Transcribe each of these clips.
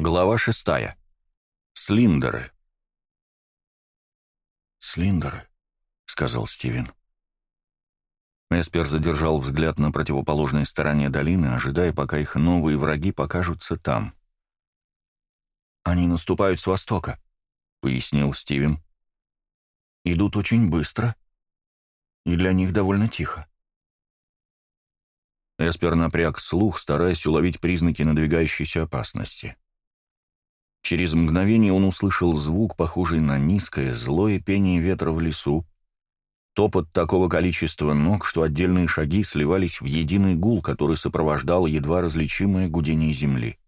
Глава шестая. Слиндеры. «Слиндеры», — сказал Стивен. Эспер задержал взгляд на противоположной стороне долины, ожидая, пока их новые враги покажутся там. «Они наступают с востока», — пояснил Стивен. «Идут очень быстро, и для них довольно тихо». Эспер напряг слух, стараясь уловить признаки надвигающейся опасности. Через мгновение он услышал звук, похожий на низкое, злое пение ветра в лесу, топот такого количества ног, что отдельные шаги сливались в единый гул, который сопровождал едва различимое гудение земли.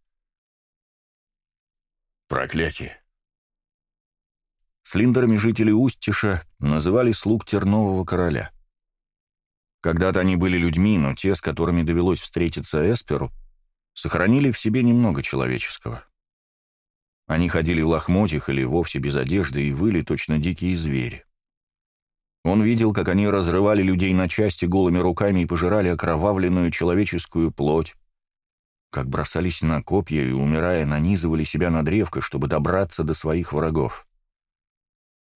Проклятие! Слиндерами жители Устиша называли слуг Тернового короля. Когда-то они были людьми, но те, с которыми довелось встретиться Эсперу, сохранили в себе немного человеческого. Они ходили в лохмотьях или вовсе без одежды и выли точно дикие звери. Он видел, как они разрывали людей на части голыми руками и пожирали окровавленную человеческую плоть, как бросались на копья и, умирая, нанизывали себя на древко, чтобы добраться до своих врагов.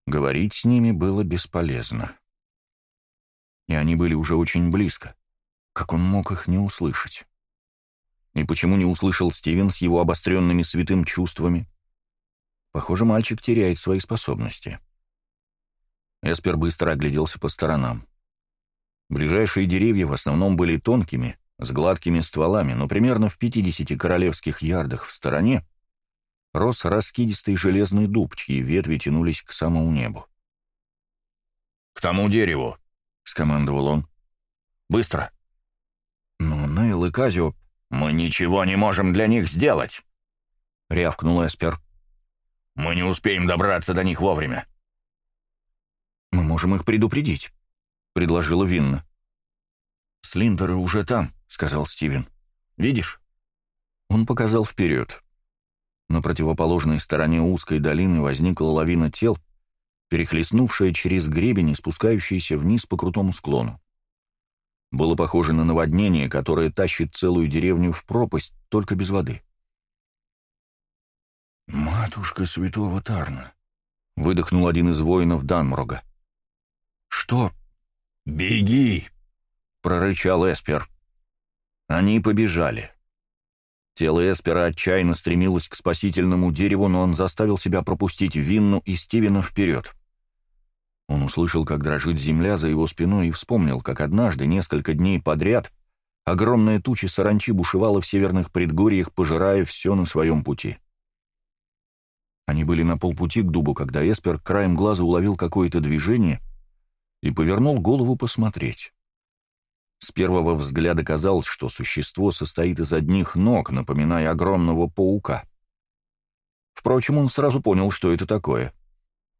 Говорить с ними было бесполезно. И они были уже очень близко. Как он мог их не услышать? И почему не услышал Стивен с его обостренными святым чувствами? Похоже, мальчик теряет свои способности. Эспер быстро огляделся по сторонам. Ближайшие деревья в основном были тонкими, с гладкими стволами, но примерно в 50 королевских ярдах в стороне рос раскидистый железный дуб, чьи ветви тянулись к самому небу. «К тому дереву!» — скомандовал он. «Быстро!» Но Нейл и Казио... «Мы ничего не можем для них сделать!» — рявкнул Эспер. Мы не успеем добраться до них вовремя». «Мы можем их предупредить», — предложила Винна. «Слиндеры уже там», — сказал Стивен. «Видишь?» Он показал вперед. На противоположной стороне узкой долины возникла лавина тел, перехлестнувшая через гребень и спускающаяся вниз по крутому склону. Было похоже на наводнение, которое тащит целую деревню в пропасть, только без воды. «Матушка святого Тарна!» — выдохнул один из воинов Данмрога. «Что?» «Беги!» — прорычал Эспер. Они побежали. Тело Эспера отчаянно стремилось к спасительному дереву, но он заставил себя пропустить Винну и Стивена вперед. Он услышал, как дрожит земля за его спиной, и вспомнил, как однажды, несколько дней подряд, огромная туча саранчи бушевала в северных предгорьях, пожирая все на своем пути. — они были на полпути к дубу, когда Эспер краем глаза уловил какое-то движение и повернул голову посмотреть. С первого взгляда казалось, что существо состоит из одних ног, напоминая огромного паука. Впрочем, он сразу понял, что это такое.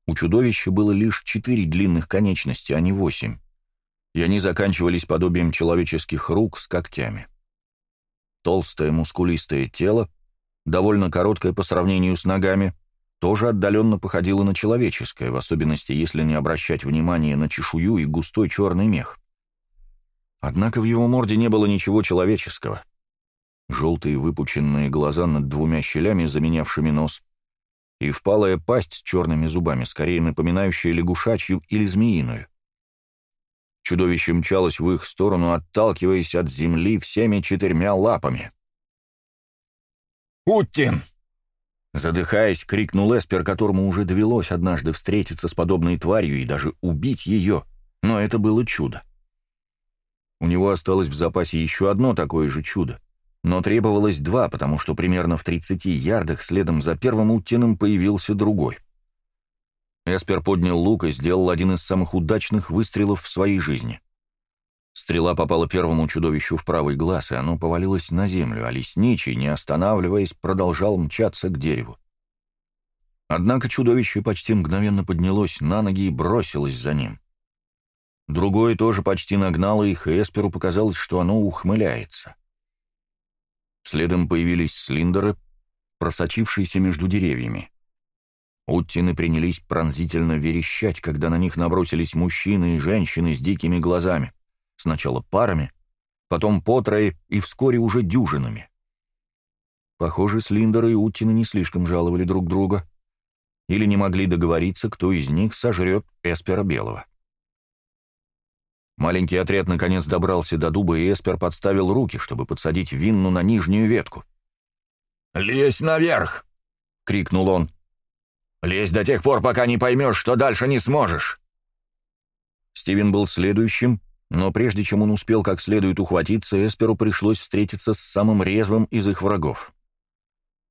У чудовища было лишь четыре длинных конечности, а не восемь и они заканчивались подобием человеческих рук с когтями. Толстое мускулистое тело, довольно короткое по сравнению с ногами, тоже отдаленно походило на человеческое, в особенности если не обращать внимания на чешую и густой черный мех. Однако в его морде не было ничего человеческого. Желтые выпученные глаза над двумя щелями, заменявшими нос, и впалая пасть с черными зубами, скорее напоминающая лягушачью или змеиную. Чудовище мчалось в их сторону, отталкиваясь от земли всеми четырьмя лапами. «Путин!» Задыхаясь, крикнул Эспер, которому уже довелось однажды встретиться с подобной тварью и даже убить ее, но это было чудо. У него осталось в запасе еще одно такое же чудо, но требовалось два, потому что примерно в 30 ярдах следом за первым утиным появился другой. Эспер поднял лук и сделал один из самых удачных выстрелов в своей жизни — Стрела попала первому чудовищу в правый глаз, и оно повалилось на землю, а лесничий, не останавливаясь, продолжал мчаться к дереву. Однако чудовище почти мгновенно поднялось на ноги и бросилось за ним. Другое тоже почти нагнало их, и Эсперу показалось, что оно ухмыляется. Следом появились слиндеры, просочившиеся между деревьями. Уттины принялись пронзительно верещать, когда на них набросились мужчины и женщины с дикими глазами сначала парами, потом по трое и вскоре уже дюжинами. Похоже, Слиндер и Уттина не слишком жаловали друг друга. Или не могли договориться, кто из них сожрет Эспера Белого. Маленький отряд наконец добрался до дуба, и Эспер подставил руки, чтобы подсадить винну на нижнюю ветку. «Лезь наверх!» — крикнул он. «Лезь до тех пор, пока не поймешь, что дальше не сможешь!» Стивен был следующим, но прежде чем он успел как следует ухватиться, Эсперу пришлось встретиться с самым резвым из их врагов.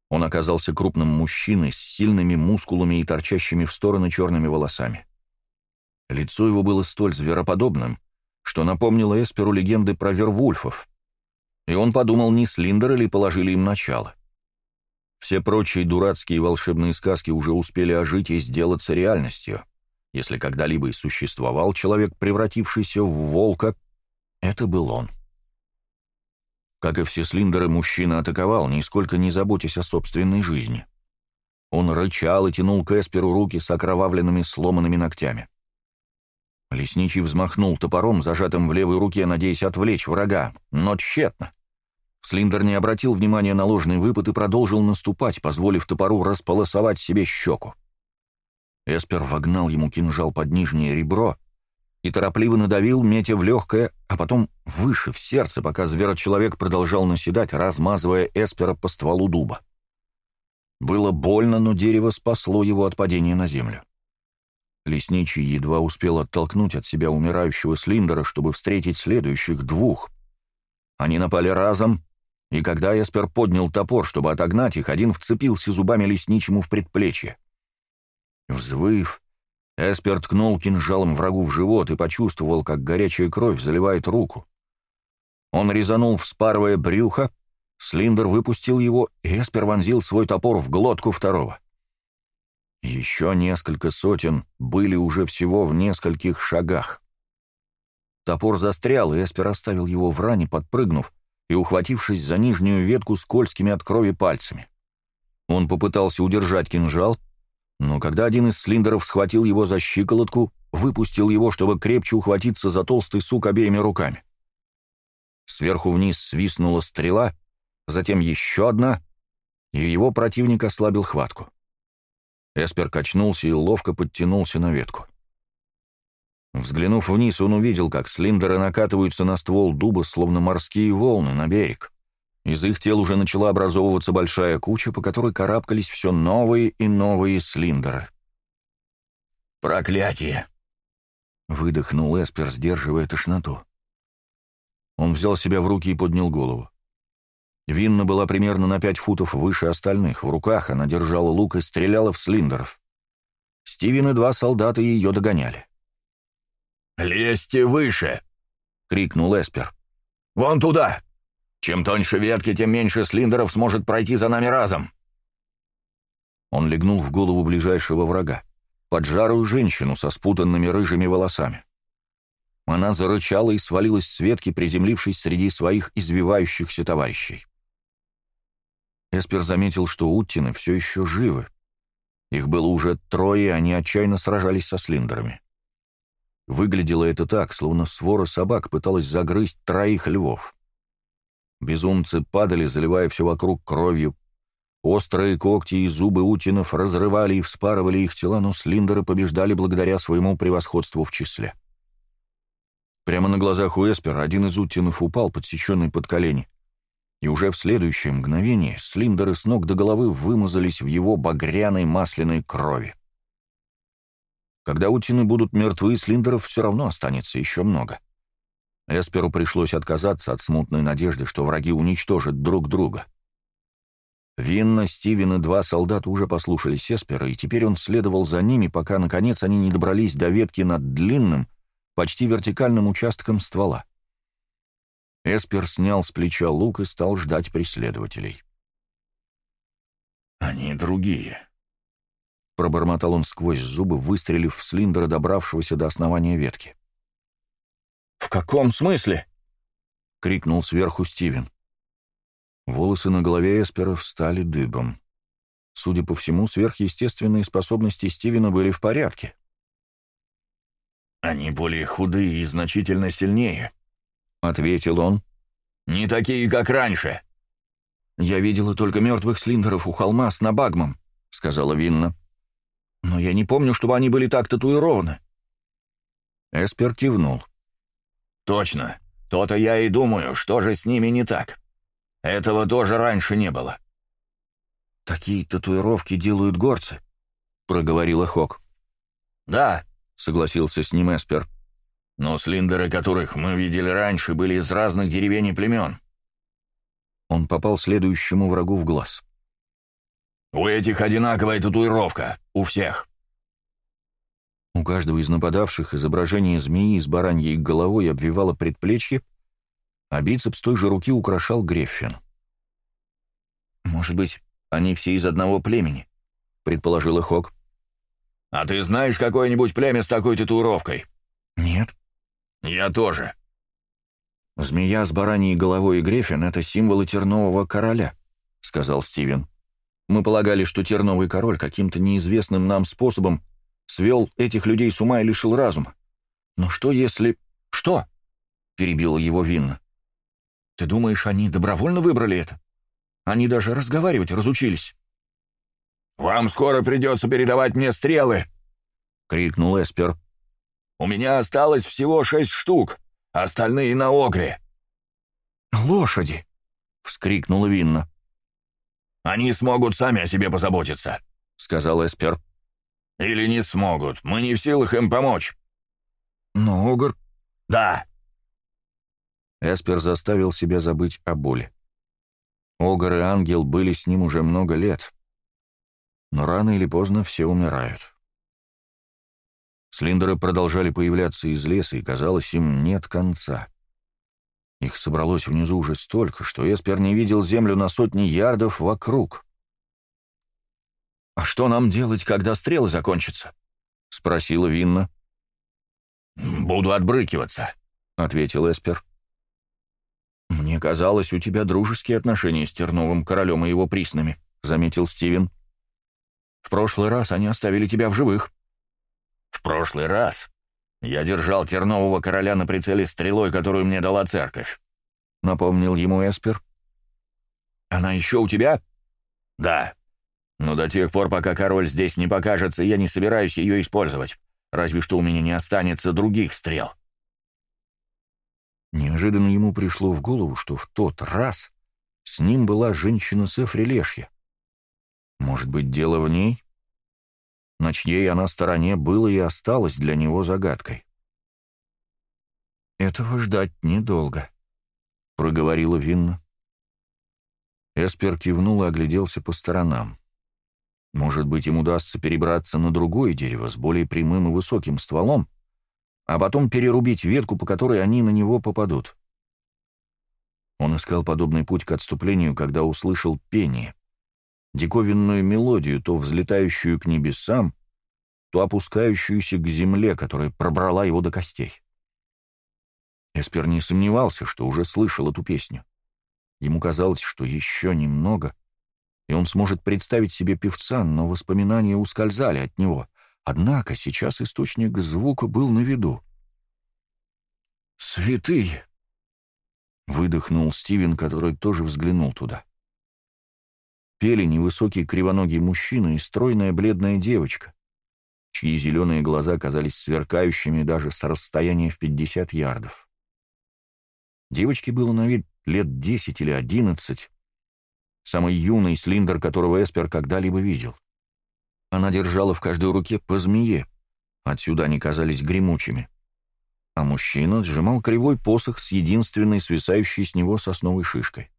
Он оказался крупным мужчиной с сильными мускулами и торчащими в стороны черными волосами. Лицо его было столь звероподобным, что напомнило Эсперу легенды про вервульфов, и он подумал, не Слиндеры ли положили им начало. Все прочие дурацкие волшебные сказки уже успели ожить и сделаться реальностью — если когда-либо и существовал человек, превратившийся в волка, это был он. Как и все слиндеры, мужчина атаковал, нисколько не заботясь о собственной жизни. Он рычал и тянул к Эсперу руки с окровавленными сломанными ногтями. Лесничий взмахнул топором, зажатым в левой руке, надеясь отвлечь врага, но тщетно. Слиндер не обратил внимания на ложный выпад и продолжил наступать, позволив топору располосовать себе щеку. Эспер вогнал ему кинжал под нижнее ребро и торопливо надавил, метя в легкое, а потом выше, в сердце, пока зверочеловек продолжал наседать, размазывая Эспера по стволу дуба. Было больно, но дерево спасло его от падения на землю. Лесничий едва успел оттолкнуть от себя умирающего Слиндера, чтобы встретить следующих двух. Они напали разом, и когда Эспер поднял топор, чтобы отогнать их, один вцепился зубами лесничему в предплечье. Взвыв, Эспер ткнул кинжалом врагу в живот и почувствовал, как горячая кровь заливает руку. Он резанул, вспарывая брюхо, Слиндер выпустил его, и Эспер вонзил свой топор в глотку второго. Еще несколько сотен были уже всего в нескольких шагах. Топор застрял, и Эспер оставил его в ране, подпрыгнув и ухватившись за нижнюю ветку скользкими от крови пальцами. Он попытался удержать кинжал, но когда один из Слиндеров схватил его за щиколотку, выпустил его, чтобы крепче ухватиться за толстый сук обеими руками. Сверху вниз свистнула стрела, затем еще одна, и его противник ослабил хватку. Эспер качнулся и ловко подтянулся на ветку. Взглянув вниз, он увидел, как слиндеры накатываются на ствол дуба, словно морские волны, на берег. Из их тел уже начала образовываться большая куча, по которой карабкались все новые и новые слиндеры. «Проклятие!» — выдохнул Эспер, сдерживая тошноту. Он взял себя в руки и поднял голову. Винна была примерно на пять футов выше остальных. В руках она держала лук и стреляла в слиндеров. Стивен и два солдата ее догоняли. «Лезьте выше!» — крикнул Эспер. «Вон туда!» Чем тоньше ветки, тем меньше слиндеров сможет пройти за нами разом. Он легнул в голову ближайшего врага, поджарую женщину со спутанными рыжими волосами. Она зарычала и свалилась с ветки, приземлившись среди своих извивающихся товарищей. Эспер заметил, что Уттины все еще живы. Их было уже трое, и они отчаянно сражались со слиндерами. Выглядело это так, словно свора собак пыталась загрызть троих львов. Безумцы падали, заливая все вокруг кровью. Острые когти и зубы утинов разрывали и вспарывали их тела, но слиндеры побеждали благодаря своему превосходству в числе. Прямо на глазах у Эспера один из утинов упал, подсеченный под колени. И уже в следующее мгновение слиндеры с ног до головы вымазались в его багряной масляной крови. Когда утины будут мертвы, слиндеров все равно останется еще много. — Эсперу пришлось отказаться от смутной надежды, что враги уничтожат друг друга. Винна, Стивен и два солдата уже послушались Эспера, и теперь он следовал за ними, пока, наконец, они не добрались до ветки над длинным, почти вертикальным участком ствола. Эспер снял с плеча лук и стал ждать преследователей. «Они другие», — пробормотал он сквозь зубы, выстрелив в цилиндра, добравшегося до основания ветки каком смысле?» — крикнул сверху Стивен. Волосы на голове Эспера встали дыбом. Судя по всему, сверхъестественные способности Стивена были в порядке. «Они более худые и значительно сильнее», — ответил он. «Не такие, как раньше». «Я видела только мертвых слиндеров у холма с набагмом», — сказала Винна. «Но я не помню, чтобы они были так татуированы». Эспер кивнул. «Точно. То-то я и думаю, что же с ними не так. Этого тоже раньше не было». «Такие татуировки делают горцы», — проговорила Хок. «Да», — согласился с ним Эспер. «Но слиндеры, которых мы видели раньше, были из разных деревень и племен». Он попал следующему врагу в глаз. «У этих одинаковая татуировка, у всех. У каждого из нападавших изображение змеи с бараньей головой обвивало предплечье, а бицепс той же руки украшал Греффин. «Может быть, они все из одного племени», — предположил Хок. «А ты знаешь какое-нибудь племя с такой татуировкой?» «Нет». «Я тоже». «Змея с бараньей головой и Греффин — это символы тернового короля», — сказал Стивен. «Мы полагали, что терновый король каким-то неизвестным нам способом свел этих людей с ума и лишил разума. Но что если... Что? Перебила его Винна. Ты думаешь, они добровольно выбрали это? Они даже разговаривать разучились. «Вам скоро придется передавать мне стрелы!» — крикнул Эспер. «У меня осталось всего шесть штук, остальные на огре». «Лошади!» — вскрикнула Винна. «Они смогут сами о себе позаботиться», — сказал Эспер. Или не смогут. Мы не в силах им помочь». «Но Огр...» «Да». Эспер заставил себя забыть о боли. Огр и Ангел были с ним уже много лет. Но рано или поздно все умирают. Слиндеры продолжали появляться из леса, и, казалось, им нет конца. Их собралось внизу уже столько, что Эспер не видел землю на сотни ярдов вокруг. «А что нам делать, когда стрелы закончатся?» — спросила Винна. «Буду отбрыкиваться», — ответил Эспер. «Мне казалось, у тебя дружеские отношения с Терновым королем и его приснами», — заметил Стивен. «В прошлый раз они оставили тебя в живых». «В прошлый раз я держал Тернового короля на прицеле стрелой, которую мне дала церковь», — напомнил ему Эспер. «Она еще у тебя?» «Да», но до тех пор, пока король здесь не покажется, я не собираюсь ее использовать. Разве что у меня не останется других стрел. Неожиданно ему пришло в голову, что в тот раз с ним была женщина Сефрилешья. Может быть, дело в ней? На чьей она стороне было и осталось для него загадкой. «Этого ждать недолго», — проговорила Винна. Эспер кивнул и огляделся по сторонам. Может быть, им удастся перебраться на другое дерево с более прямым и высоким стволом, а потом перерубить ветку, по которой они на него попадут. Он искал подобный путь к отступлению, когда услышал пение. Диковинную мелодию, то взлетающую к небесам, то опускающуюся к земле, которая пробрала его до костей. Эспер не сомневался, что уже слышал эту песню. Ему казалось, что еще немного, и он сможет представить себе певца, но воспоминания ускользали от него. Однако сейчас источник звука был на виду. «Святые!» — выдохнул Стивен, который тоже взглянул туда. Пели невысокий кривоногий мужчина и стройная бледная девочка, чьи зеленые глаза казались сверкающими даже с расстояния в 50 ярдов. Девочке было на вид лет 10 или 11, самый юный слиндер, которого Эспер когда-либо видел. Она держала в каждой руке по змее, отсюда они казались гремучими. А мужчина сжимал кривой посох с единственной свисающей с него сосновой шишкой.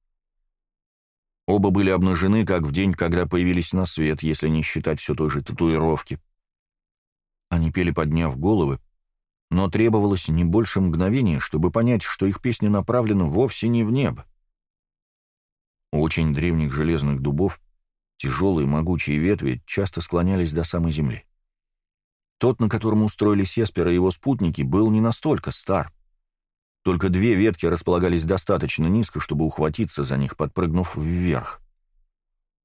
Оба были обнажены, как в день, когда появились на свет, если не считать все той же татуировки. Они пели, подняв головы, но требовалось не больше мгновения, чтобы понять, что их песня направлена вовсе не в небо. У очень древних железных дубов тяжелые могучие ветви часто склонялись до самой земли. Тот, на котором устроились Еспер и его спутники, был не настолько стар. Только две ветки располагались достаточно низко, чтобы ухватиться за них, подпрыгнув вверх.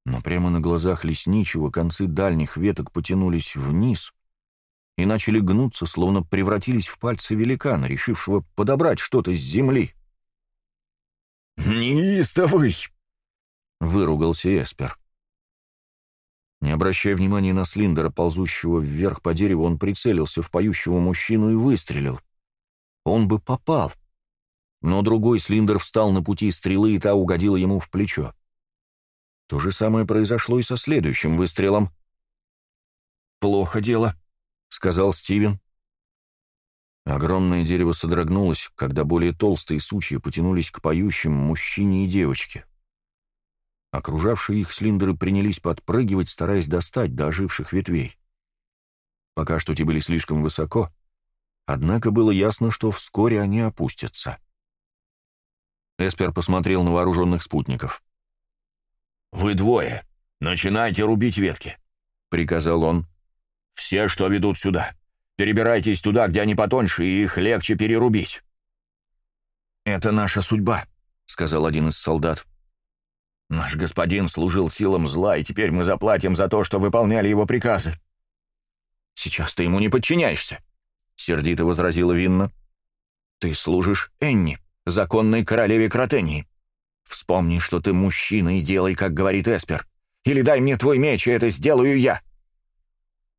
Но прямо на глазах лесничего концы дальних веток потянулись вниз и начали гнуться, словно превратились в пальцы великана, решившего подобрать что-то с земли. «Неистовый!» — выругался Эспер. Не обращая внимания на Слиндера, ползущего вверх по дереву, он прицелился в поющего мужчину и выстрелил. Он бы попал. Но другой Слиндер встал на пути стрелы, и та угодила ему в плечо. То же самое произошло и со следующим выстрелом. «Плохо дело», — сказал Стивен. Огромное дерево содрогнулось, когда более толстые сучья потянулись к поющим мужчине и девочке. Окружавшие их слиндеры принялись подпрыгивать, стараясь достать до оживших ветвей. Пока что те были слишком высоко, однако было ясно, что вскоре они опустятся. Эспер посмотрел на вооруженных спутников. «Вы двое. Начинайте рубить ветки», — приказал он. «Все, что ведут сюда. Перебирайтесь туда, где они потоньше, и их легче перерубить». «Это наша судьба», — сказал один из солдат. Наш господин служил силам зла, и теперь мы заплатим за то, что выполняли его приказы. Сейчас ты ему не подчиняешься, сердито возразила Винна. Ты служишь Энни, законной королеве Кротении. Вспомни, что ты мужчина и делай, как говорит Эспер. Или дай мне твой меч, и это сделаю я.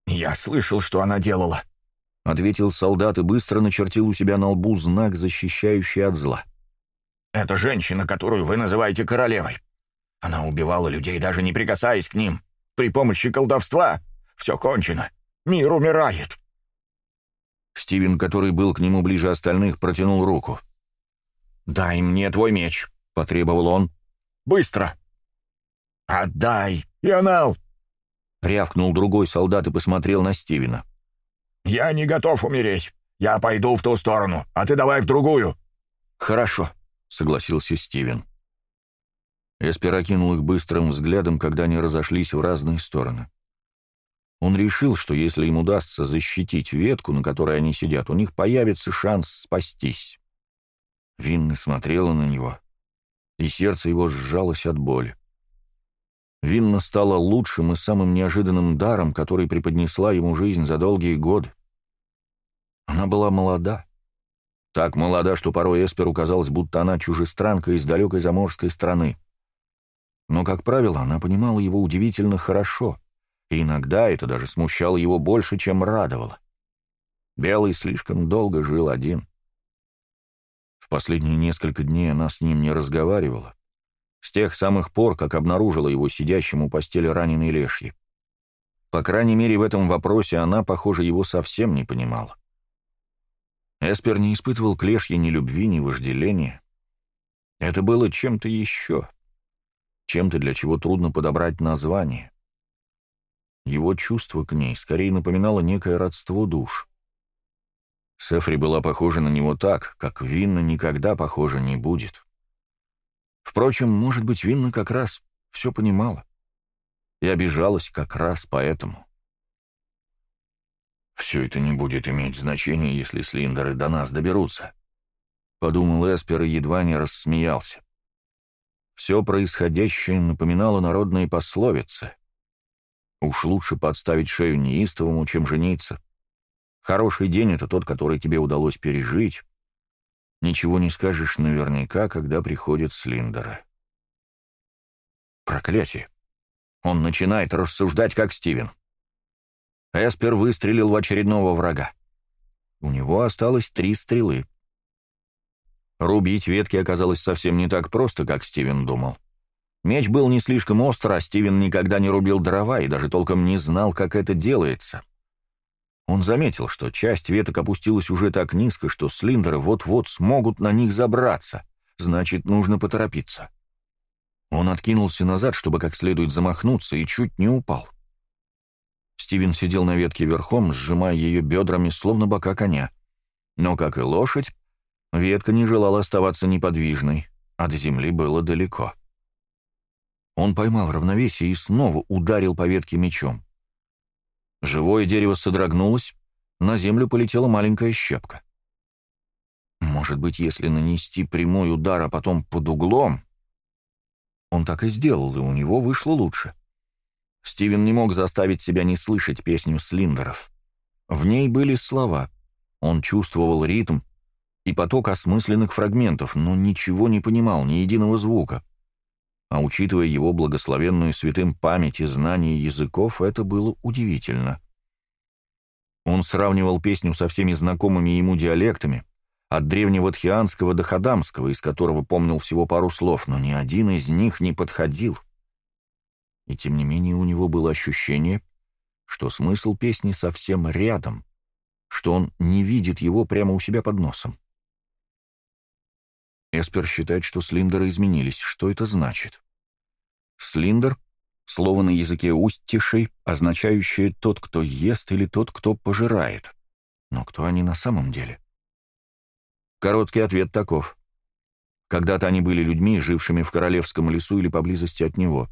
Я слышал, что она делала, ответил солдат и быстро начертил у себя на лбу знак, защищающий от зла. Это женщина, которую вы называете королевой. Она убивала людей, даже не прикасаясь к ним. При помощи колдовства все кончено. Мир умирает. Стивен, который был к нему ближе остальных, протянул руку. «Дай мне твой меч», — потребовал он. «Быстро!» «Отдай, Ионал!» — рявкнул другой солдат и посмотрел на Стивена. «Я не готов умереть. Я пойду в ту сторону, а ты давай в другую». «Хорошо», — согласился Стивен. Эспер окинул их быстрым взглядом, когда они разошлись в разные стороны. Он решил, что если им удастся защитить ветку, на которой они сидят, у них появится шанс спастись. Винна смотрела на него, и сердце его сжалось от боли. Винна стала лучшим и самым неожиданным даром, который преподнесла ему жизнь за долгие годы. Она была молода. Так молода, что порой Эсперу казалось, будто она чужестранка из далекой заморской страны но, как правило, она понимала его удивительно хорошо, и иногда это даже смущало его больше, чем радовало. Белый слишком долго жил один. В последние несколько дней она с ним не разговаривала, с тех самых пор, как обнаружила его сидящим у постели раненой лешьи. По крайней мере, в этом вопросе она, похоже, его совсем не понимала. Эспер не испытывал к лешье ни любви, ни вожделения. Это было чем-то еще — чем-то, для чего трудно подобрать название. Его чувство к ней скорее напоминало некое родство душ. Сефри была похожа на него так, как Винна никогда похожа не будет. Впрочем, может быть, Винна как раз все понимала и обижалась как раз поэтому. «Все это не будет иметь значения, если Слиндеры до нас доберутся», — подумал Эспер и едва не рассмеялся. Все происходящее напоминало народные пословицы. Уж лучше подставить шею неистовому, чем жениться. Хороший день — это тот, который тебе удалось пережить. Ничего не скажешь наверняка, когда приходит Слиндера. Проклятие. Он начинает рассуждать, как Стивен. Эспер выстрелил в очередного врага. У него осталось три стрелы. Рубить ветки оказалось совсем не так просто, как Стивен думал. Меч был не слишком остр, а Стивен никогда не рубил дрова и даже толком не знал, как это делается. Он заметил, что часть веток опустилась уже так низко, что слиндеры вот-вот смогут на них забраться, значит, нужно поторопиться. Он откинулся назад, чтобы как следует замахнуться, и чуть не упал. Стивен сидел на ветке верхом, сжимая ее бедрами, словно бока коня. Но, как и лошадь, Ветка не желала оставаться неподвижной, от земли было далеко. Он поймал равновесие и снова ударил по ветке мечом. Живое дерево содрогнулось, на землю полетела маленькая щепка. Может быть, если нанести прямой удар, а потом под углом... Он так и сделал, и у него вышло лучше. Стивен не мог заставить себя не слышать песню Слиндеров. В ней были слова. Он чувствовал ритм, и поток осмысленных фрагментов, но ничего не понимал, ни единого звука. А учитывая его благословенную святым память и знание языков, это было удивительно. Он сравнивал песню со всеми знакомыми ему диалектами, от древнего тхианского до хадамского, из которого помнил всего пару слов, но ни один из них не подходил. И тем не менее у него было ощущение, что смысл песни совсем рядом, что он не видит его прямо у себя под носом. Эспер считает, что Слиндеры изменились. Что это значит? Слиндер — слово на языке устишей, означающее «тот, кто ест» или «тот, кто пожирает». Но кто они на самом деле? Короткий ответ таков. Когда-то они были людьми, жившими в королевском лесу или поблизости от него.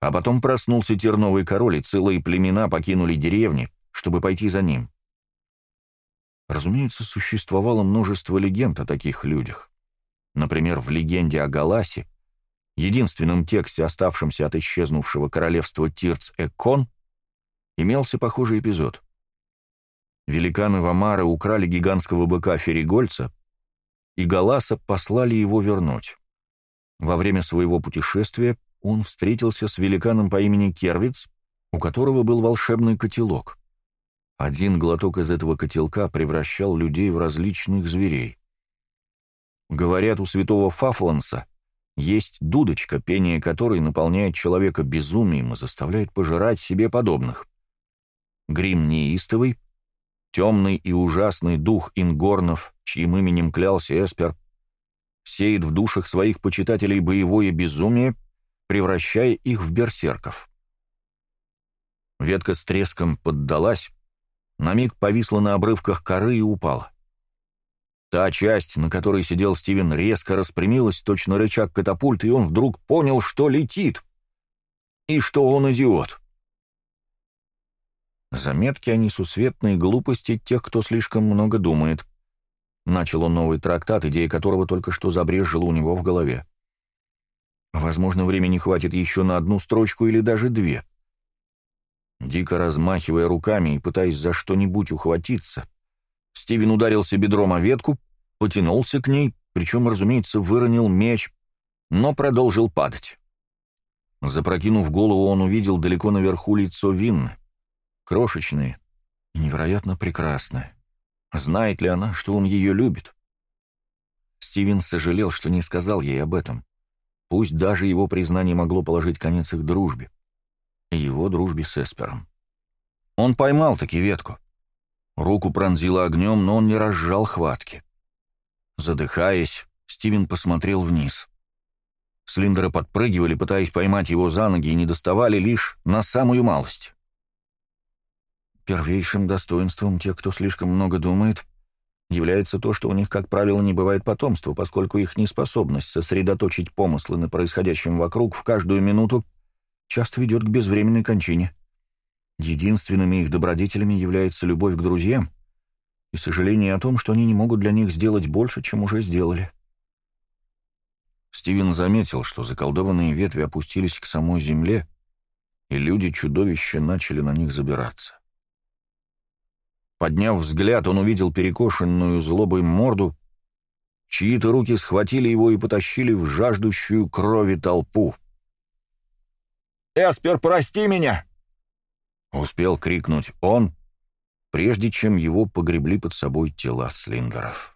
А потом проснулся терновый король, и целые племена покинули деревни, чтобы пойти за ним. Разумеется, существовало множество легенд о таких людях. Например, в «Легенде о Галасе», единственном тексте, оставшемся от исчезнувшего королевства Тирц-Экон, имелся похожий эпизод. Великаны Вамара украли гигантского быка Феригольца, и Галаса послали его вернуть. Во время своего путешествия он встретился с великаном по имени Кервиц, у которого был волшебный котелок. Один глоток из этого котелка превращал людей в различных зверей. Говорят, у святого Фафланса есть дудочка, пение которой наполняет человека безумием и заставляет пожирать себе подобных. Грим неистовый, темный и ужасный дух ингорнов, чьим именем клялся Эспер, сеет в душах своих почитателей боевое безумие, превращая их в берсерков. Ветка с треском поддалась, на миг повисла на обрывках коры и упала. Та часть, на которой сидел Стивен, резко распрямилась, точно рычаг катапульт, и он вдруг понял, что летит. И что он идиот. Заметки о несусветной глупости тех, кто слишком много думает. Начал он новый трактат, идея которого только что забрежила у него в голове. Возможно, времени хватит еще на одну строчку или даже две. Дико размахивая руками и пытаясь за что-нибудь ухватиться, Стивен ударился бедром о ветку, потянулся к ней, причем, разумеется, выронил меч, но продолжил падать. Запрокинув голову, он увидел далеко наверху лицо Винны. Крошечное и невероятно прекрасное. Знает ли она, что он ее любит? Стивен сожалел, что не сказал ей об этом. Пусть даже его признание могло положить конец их дружбе. Его дружбе с Эспером. Он поймал таки ветку. Руку пронзило огнем, но он не разжал хватки. Задыхаясь, Стивен посмотрел вниз. Слиндеры подпрыгивали, пытаясь поймать его за ноги, и не доставали лишь на самую малость. Первейшим достоинством тех, кто слишком много думает, является то, что у них, как правило, не бывает потомства, поскольку их неспособность сосредоточить помыслы на происходящем вокруг в каждую минуту часто ведет к безвременной кончине. Единственными их добродетелями является любовь к друзьям, и сожаление о том, что они не могут для них сделать больше, чем уже сделали. Стивен заметил, что заколдованные ветви опустились к самой земле, и люди-чудовища начали на них забираться. Подняв взгляд, он увидел перекошенную злобой морду, чьи-то руки схватили его и потащили в жаждущую крови толпу. «Эспер, прости меня!» — успел крикнуть он, прежде чем его погребли под собой тела Слиндеров.